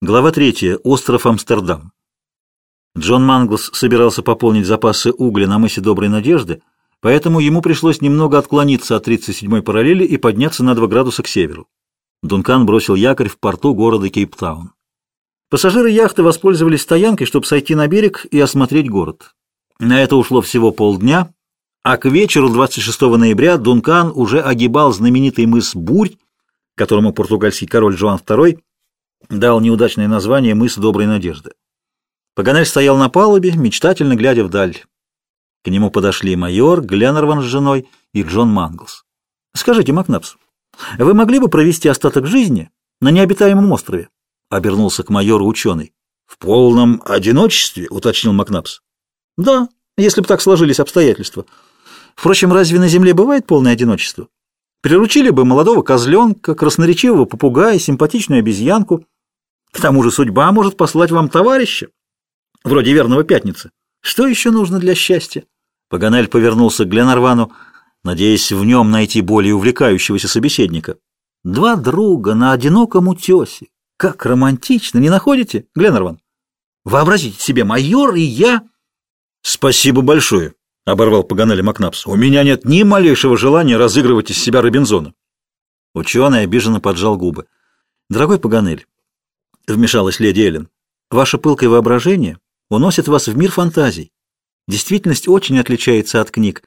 Глава 3. Остров Амстердам. Джон Манглс собирался пополнить запасы угля на мысе Доброй Надежды, поэтому ему пришлось немного отклониться от 37-й параллели и подняться на 2 градуса к северу. Дункан бросил якорь в порту города Кейптаун. Пассажиры яхты воспользовались стоянкой, чтобы сойти на берег и осмотреть город. На это ушло всего полдня, а к вечеру 26 ноября Дункан уже огибал знаменитый мыс Бурь, которому португальский король Жуан II дал неудачное название «Мыс Доброй Надежды». Паганель стоял на палубе, мечтательно глядя вдаль. К нему подошли майор, Гленнерван с женой и Джон Манглс. «Скажите, Макнапс, вы могли бы провести остаток жизни на необитаемом острове?» — обернулся к майору ученый. «В полном одиночестве?» — уточнил Макнапс. «Да, если бы так сложились обстоятельства. Впрочем, разве на Земле бывает полное одиночество? Приручили бы молодого козленка, красноречивого попугая, симпатичную обезьянку — к тому же судьба может послать вам товарища, вроде верного пятницы. Что еще нужно для счастья? Паганель повернулся к Гленарвану, надеясь в нем найти более увлекающегося собеседника. Два друга на одиноком утесе. Как романтично, не находите, Гленарван? Вообразите себе, майор и я... Спасибо большое, оборвал Паганель Макнапс. У меня нет ни малейшего желания разыгрывать из себя Робинзона. Ученый обиженно поджал губы. Дорогой Паганель, вмешалась леди Эллен. Ваше пылкое воображение уносит вас в мир фантазий. Действительность очень отличается от книг.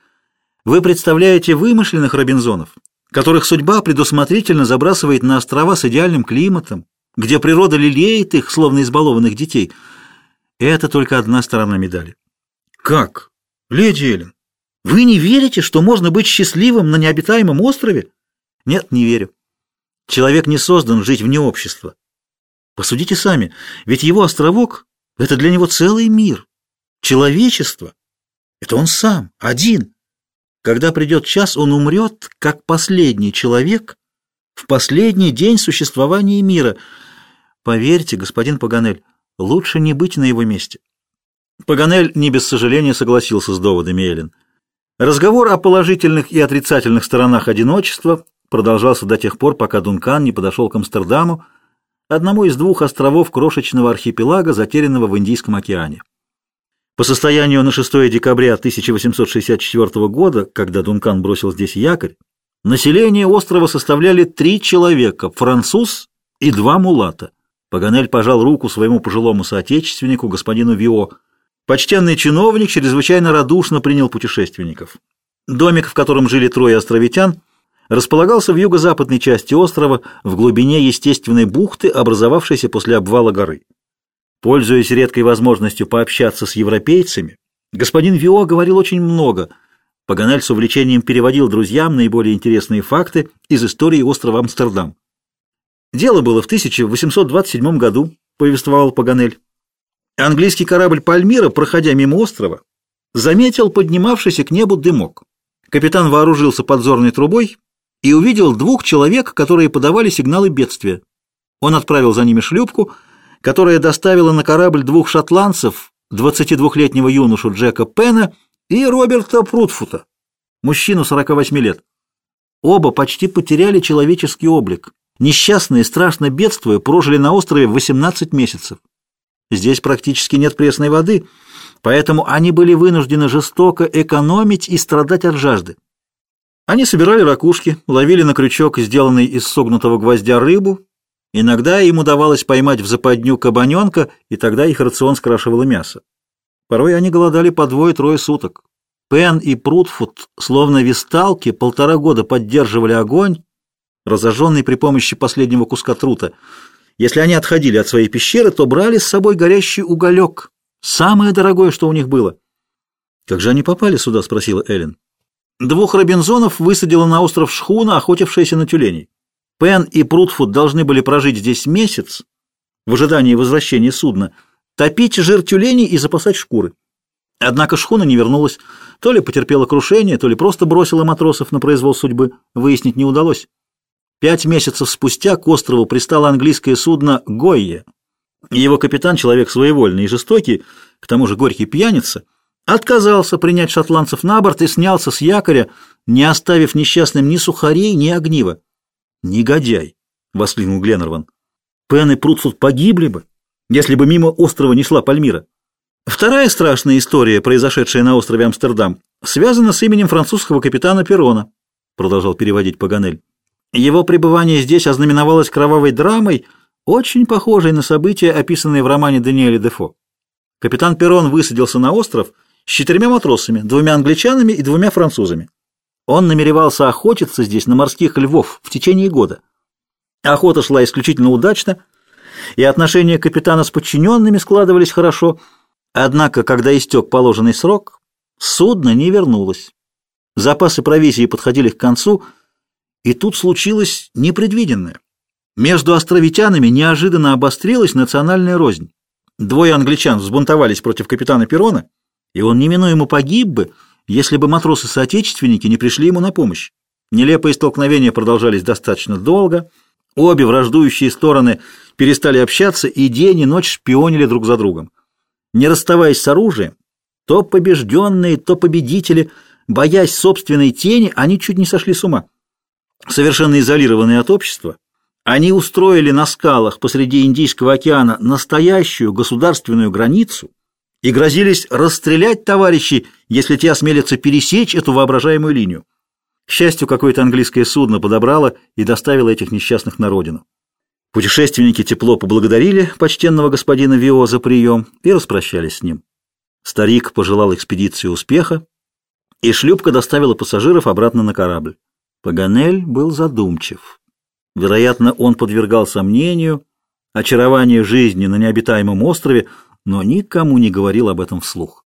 Вы представляете вымышленных Робинзонов, которых судьба предусмотрительно забрасывает на острова с идеальным климатом, где природа лелеет их, словно избалованных детей. Это только одна сторона медали. Как? Леди Эллен, вы не верите, что можно быть счастливым на необитаемом острове? Нет, не верю. Человек не создан жить вне общества. Посудите сами, ведь его островок — это для него целый мир. Человечество — это он сам, один. Когда придет час, он умрет, как последний человек, в последний день существования мира. Поверьте, господин Паганель, лучше не быть на его месте. Паганель не без сожаления согласился с доводами Эллен. Разговор о положительных и отрицательных сторонах одиночества продолжался до тех пор, пока Дункан не подошел к Амстердаму, одному из двух островов крошечного архипелага, затерянного в Индийском океане. По состоянию на 6 декабря 1864 года, когда Дункан бросил здесь якорь, население острова составляли три человека – француз и два мулата. Паганель пожал руку своему пожилому соотечественнику, господину Вио. Почтенный чиновник чрезвычайно радушно принял путешественников. Домик, в котором жили трое островитян – располагался в юго-западной части острова, в глубине естественной бухты, образовавшейся после обвала горы. Пользуясь редкой возможностью пообщаться с европейцами, господин Вио говорил очень много. Паганель с увлечением переводил друзьям наиболее интересные факты из истории острова Амстердам. Дело было в 1827 году, повествовал Паганель. Английский корабль «Пальмира», проходя мимо острова, заметил поднимавшийся к небу дымок. Капитан вооружился подзорной трубой и увидел двух человек, которые подавали сигналы бедствия. Он отправил за ними шлюпку, которая доставила на корабль двух шотландцев, 22-летнего юношу Джека Пена и Роберта Прутфута, мужчину 48 лет. Оба почти потеряли человеческий облик. Несчастные, страшно бедствуя, прожили на острове 18 месяцев. Здесь практически нет пресной воды, поэтому они были вынуждены жестоко экономить и страдать от жажды. Они собирали ракушки, ловили на крючок, сделанный из согнутого гвоздя, рыбу. Иногда им удавалось поймать в западню кабаненка, и тогда их рацион скрашивало мясо. Порой они голодали по двое-трое суток. Пен и Прутфуд, словно висталки, полтора года поддерживали огонь, разожженный при помощи последнего куска трута. Если они отходили от своей пещеры, то брали с собой горящий уголек, самое дорогое, что у них было. «Как же они попали сюда?» — спросила Эллен. Двух Робинзонов высадила на остров шхуна, охотившаяся на тюленей. Пен и Прутфуд должны были прожить здесь месяц в ожидании возвращения судна, топить жир тюленей и запасать шкуры. Однако шхуна не вернулась, то ли потерпела крушение, то ли просто бросила матросов на произвол судьбы, выяснить не удалось. Пять месяцев спустя к острову пристало английское судно «Гойе». Его капитан, человек своевольный и жестокий, к тому же горький пьяница, отказался принять шотландцев на борт и снялся с якоря, не оставив несчастным ни сухарей, ни огнива. «Негодяй!» — воскликнул Гленнерван. Пен и Прутфуд погибли бы, если бы мимо острова не шла Пальмира. Вторая страшная история, произошедшая на острове Амстердам, связана с именем французского капитана Перона, продолжал переводить Паганель. Его пребывание здесь ознаменовалось кровавой драмой, очень похожей на события, описанные в романе Даниэля Дефо. Капитан Перрон высадился на остров с четырьмя матросами, двумя англичанами и двумя французами. Он намеревался охотиться здесь на морских львов в течение года. Охота шла исключительно удачно, и отношения капитана с подчиненными складывались хорошо, однако, когда истек положенный срок, судно не вернулось. Запасы провизии подходили к концу, и тут случилось непредвиденное. Между островитянами неожиданно обострилась национальная рознь. Двое англичан взбунтовались против капитана Перона, и он неминуемо погиб бы, если бы матросы-соотечественники не пришли ему на помощь. Нелепые столкновения продолжались достаточно долго, обе враждующие стороны перестали общаться и день и ночь шпионили друг за другом. Не расставаясь с оружием, то побежденные, то победители, боясь собственной тени, они чуть не сошли с ума. Совершенно изолированные от общества, они устроили на скалах посреди Индийского океана настоящую государственную границу и грозились расстрелять товарищей, если те осмелятся пересечь эту воображаемую линию. К счастью, какое-то английское судно подобрало и доставило этих несчастных на родину. Путешественники тепло поблагодарили почтенного господина Вио за прием и распрощались с ним. Старик пожелал экспедиции успеха, и шлюпка доставила пассажиров обратно на корабль. Паганель был задумчив. Вероятно, он подвергал сомнению очарование жизни на необитаемом острове, но никому не говорил об этом вслух.